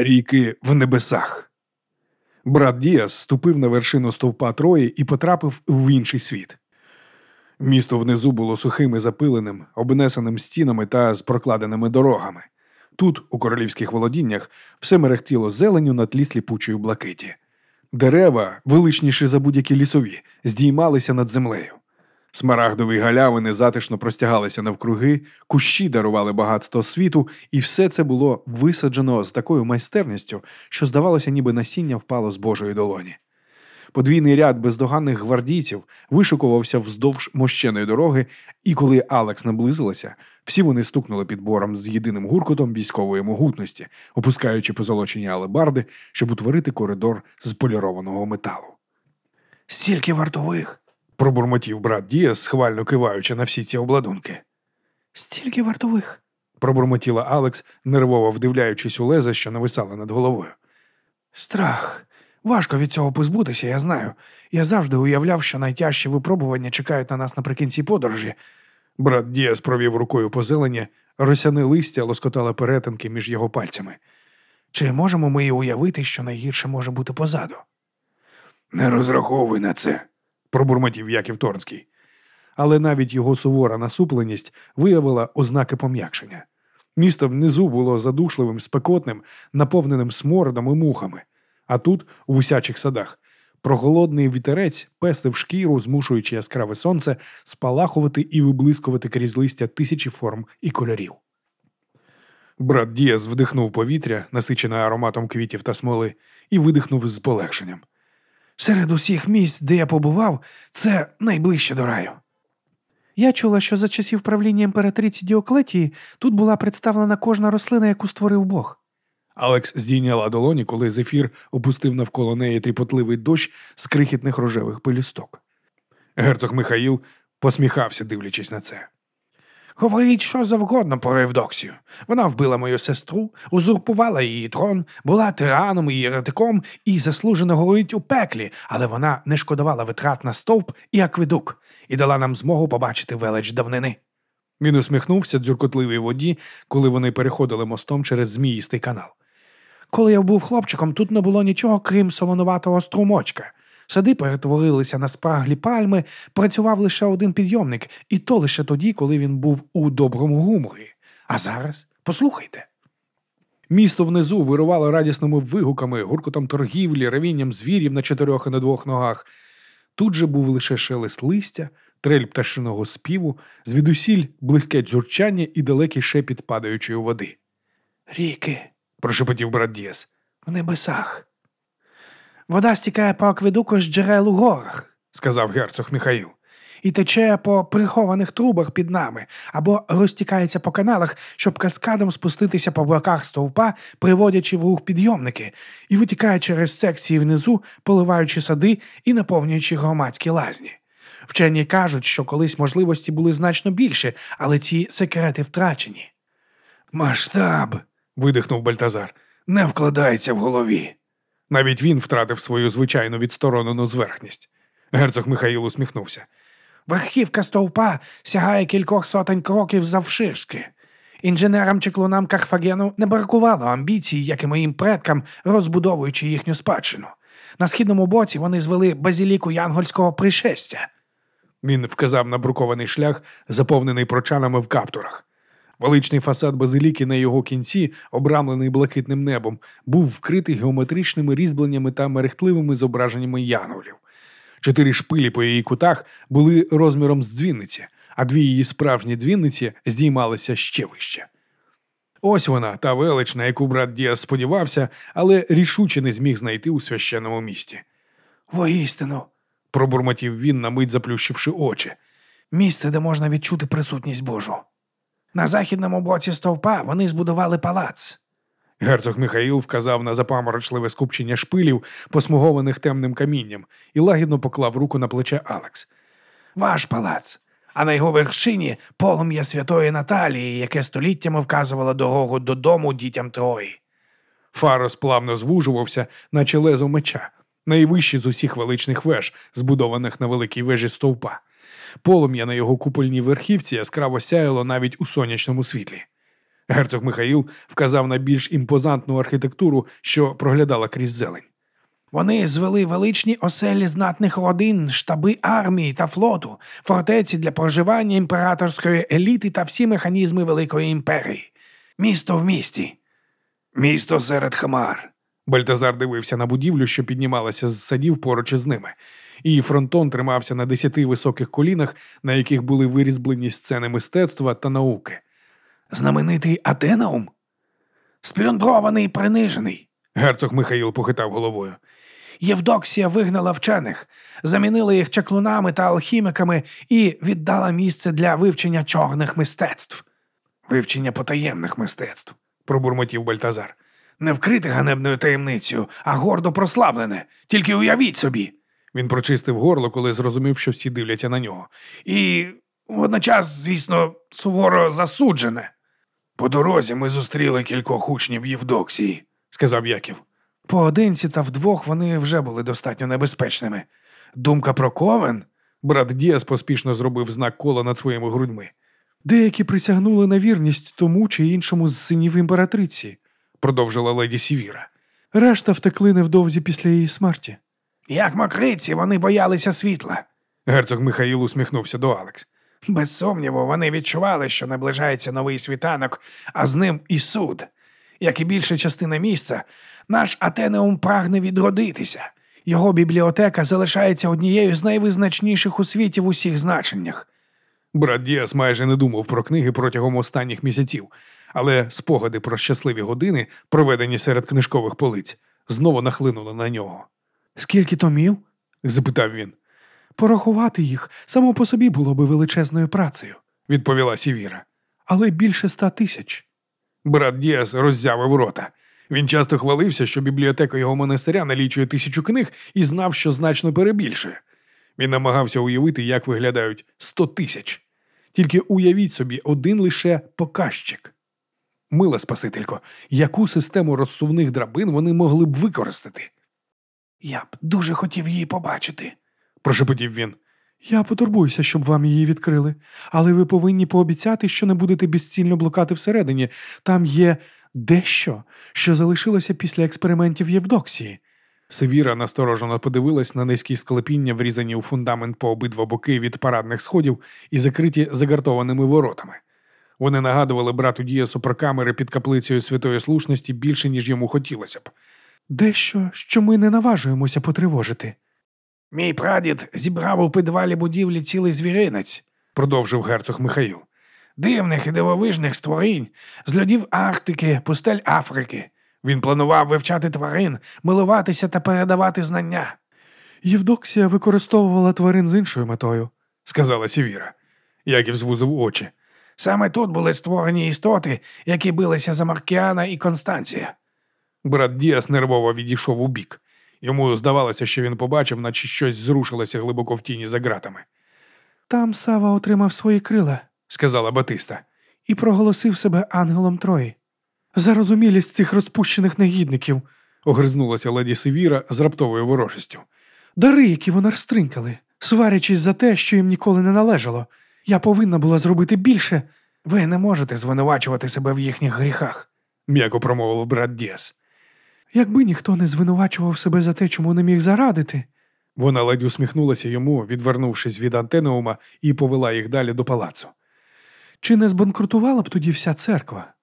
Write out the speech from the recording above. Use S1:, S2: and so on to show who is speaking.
S1: Ріки в небесах. Брат Діас ступив на вершину стовпа Трої і потрапив в інший світ. Місто внизу було сухим і запиленим, обнесеним стінами та з прокладеними дорогами. Тут, у королівських володіннях, все мерехтіло зеленю на тлі сліпучої блакиті. Дерева, величніші за будь-які лісові, здіймалися над землею. Смарагдові галявини затишно простягалися навкруги, кущі дарували багатство світу, і все це було висаджено з такою майстерністю, що, здавалося, ніби насіння впало з Божої долоні. Подвійний ряд бездоганних гвардійців вишукувався вздовж мощеної дороги, і коли Алекс наблизилася, всі вони стукнули під бором з єдиним гуркотом військової могутності, опускаючи позолочені алебарди, щоб утворити коридор з полірованого металу. Стільки вартових. Пробурмотів брат Діас, схвально киваючи на всі ці обладунки. Стільки вартових. пробурмотіла Алекс, нервово вдивляючись у леза, що нависала над головою. Страх. Важко від цього позбутися, я знаю. Я завжди уявляв, що найтяжчі випробування чекають на нас наприкінці подорожі. Брат Діас провів рукою по зелені, росяне листя лоскотало перетинки між його пальцями. Чи можемо ми і уявити, що найгірше може бути позаду? Не розраховуй на це, пробурмотів Яків Торнський. Але навіть його сувора насупленість виявила ознаки пом'якшення. Місто внизу було задушливим, спекотним, наповненим смородом і мухами. А тут, у висячих садах, проголодний вітерець пестив шкіру, змушуючи яскраве сонце спалахувати і виблискувати крізь листя тисячі форм і кольорів. Брат Діас вдихнув повітря, насичене ароматом квітів та смоли, і видихнув з полегшенням. Серед усіх місць, де я побував, це найближче до раю. Я чула, що за часів правління імператриці Діоклетії тут була представлена кожна рослина, яку створив Бог. Алекс здійняла долоні, коли зефір опустив навколо неї тріпотливий дощ з крихітних рожевих пелюсток. Герцог Михаїл посміхався, дивлячись на це. Говоріть, що завгодно про Евдоксію. Вона вбила мою сестру, узурпувала її трон, була тираном і єретиком і заслужено горить у пеклі, але вона не шкодувала витрат на стовп і акведук і дала нам змогу побачити велич давнини. Він усміхнувся дзюркотливій воді, коли вони переходили мостом через зміїстий канал. Коли я був хлопчиком, тут не було нічого, крім солонуватого струмочка. Сади перетворилися на спраглі пальми, працював лише один підйомник, і то лише тоді, коли він був у доброму гуморі. А зараз послухайте. Місто внизу вирувало радісними вигуками, гуркотом торгівлі, ревінням звірів на чотирьох і на двох ногах. Тут же був лише шелест листя, трель пташиного співу, звідусіль близьке дзюрчання і далекий шепіт падаючої води. Ріки, прошепотів брат Діас, в небесах. Вода стікає по акведуку з джерел у горах, сказав герцог Михаїл, і тече по прихованих трубах під нами або розтікається по каналах, щоб каскадом спуститися по боках стовпа, приводячи в рух підйомники, і витікає через секції внизу, поливаючи сади і наповнюючи громадські лазні. Вчені кажуть, що колись можливості були значно більше, але ці секрети втрачені. Масштаб, видихнув Бальтазар, не вкладається в голові. Навіть він втратив свою звичайну відсторонену зверхність. Герцог Михаїл усміхнувся. Верхівка стовпа сягає кількох сотень кроків завширшки. Інженерам чи клунам Карфагену не бракувало амбіцій, як і моїм предкам, розбудовуючи їхню спадщину. На східному боці вони звели базіліку янгольського пришестя. Він вказав на брукований шлях, заповнений прочанами в каптурах. Величний фасад базиліки на його кінці, обрамлений блакитним небом, був вкритий геометричними різьбленнями та мерехтливими зображеннями янголів. Чотири шпилі по її кутах були розміром з дзвінниці, а дві її справжні дзвінниці здіймалися ще вище. Ось вона, та велич, на яку брат Діас сподівався, але рішуче не зміг знайти у священному місті. Воістину, пробурмотів він, на мить заплющивши очі. Місце, де можна відчути присутність Божу. На західному боці стовпа вони збудували палац. Герцог Михаїл вказав на запаморочливе скупчення шпилів, посмугованих темним камінням, і лагідно поклав руку на плече Алекс. Ваш палац, а на його вершині полум'я святої Наталії, яке століттями вказувало дорогу додому дітям Трої. Фарос плавно звужувався, наче лезо меча, найвищий з усіх величних веж, збудованих на великій вежі стовпа. Полум'я на його купольній верхівці яскраво сяяло навіть у сонячному світлі. Герцог Михаїл вказав на більш імпозантну архітектуру, що проглядала крізь зелень.
S2: Вони звели величні оселі знатних родин, штаби армії та флоту, фортеці для проживання імператорської еліти та всі механізми Великої імперії. Місто в місті. Місто серед хмар.
S1: Бальтазар дивився на будівлю, що піднімалася з садів поруч із ними. Її фронтон тримався на десяти високих колінах, на яких були вирізблені сцени мистецтва та науки.
S2: Знаменитий Атенаум? Сплюндрований принижений.
S1: Герцог Михаїл похитав головою.
S2: Євдоксія вигнала вчених, замінила їх чаклунами та алхіміками і віддала місце для вивчення чорних мистецтв. Вивчення потаємних мистецтв, пробурмотів Бальтазар. Не вкрите ганебною таємницею, а гордо прославлене. Тільки уявіть собі.
S1: Він прочистив горло, коли зрозумів, що всі дивляться на нього.
S2: І водночас, звісно, суворо засуджене. По дорозі ми зустріли кількох учнів Євдоксії, сказав Яків. Поодинці та вдвох вони вже були достатньо небезпечними. Думка про ковен?
S1: Брат Діас поспішно зробив знак кола над своїми грудьми.
S3: Деякі присягнули на вірність тому чи іншому з синів імператриці,
S1: продовжила леді Сівіра.
S3: Решта втекли невдовзі після її смерті.
S2: Як мокриці, вони боялися світла.
S1: Герцог Михаїл усміхнувся до Алекс.
S2: Без сумніву, вони відчували, що наближається новий світанок, а з ним і суд. Як і більша частина місця, наш Атенеум прагне відродитися. Його бібліотека залишається однією з найвизначніших у світі в усіх значеннях.
S1: Брат Діас майже не думав про книги протягом останніх місяців, але спогади про щасливі години, проведені серед книжкових полиць, знову нахлинули на нього.
S3: Скільки томів?
S1: запитав він.
S3: Порахувати їх само по собі було би величезною працею,
S1: відповіла Сівіра.
S3: Але більше ста тисяч.
S1: Брат Діас роззявив рота. Він часто хвалився, що бібліотека його монастиря налічує тисячу книг і знав, що значно перебільшує. Він намагався уявити, як виглядають сто тисяч. Тільки уявіть собі один лише показчик. Мила Спасителько, яку систему розсувних драбин вони могли б використати?
S2: Я б дуже хотів її побачити,
S1: прошепотів він.
S3: Я потурбуюся, щоб вам її відкрили, але ви повинні пообіцяти, що не будете безцільно блукати всередині. Там є дещо, що залишилося після експериментів Євдоксії.
S1: Севіра насторожено подивилась на низькі склепіння, врізані у фундамент по обидва боки від парадних сходів і закриті загартованими воротами. Вони нагадували брату Діасу про камери під каплицею святої слушності більше, ніж йому хотілося б.
S3: Дещо, що ми не наважуємося потривожити.
S2: Мій прадід зібрав у підвалі будівлі цілий звіринець, продовжив герцог Михаїл. Дивних і дивовижних створінь, з льодів Арктики, пустель Африки. Він планував вивчати тварин, милуватися та передавати знання.
S3: Євдоксія використовувала тварин з іншою метою,
S1: сказала Сівіра. Яків звузив очі.
S2: Саме тут були створені істоти, які билися за Маркіана і Констанція.
S1: Брат Діас нервово відійшов у бік. Йому здавалося, що він побачив, наче щось зрушилося глибоко в тіні за ґратами.
S3: Там Сава отримав свої крила,
S1: сказала Батиста,
S3: і проголосив себе ангелом Трої. Зарозумілість цих розпущених негідників,
S1: огризнулася леді Севіра з раптовою ворожістю.
S3: Дари, які вони розтринкали, сварячись за те, що їм ніколи не належало. Я повинна була зробити більше.
S2: Ви не можете звинувачувати себе в їхніх гріхах,
S1: м'яко промовив брат Діас.
S3: Якби ніхто не звинувачував себе за те, чому не міг зарадити.
S1: Вона ледь усміхнулася йому, відвернувшись від антенеума, і повела їх далі до палацу.
S3: Чи не збанкрутувала б тоді вся церква?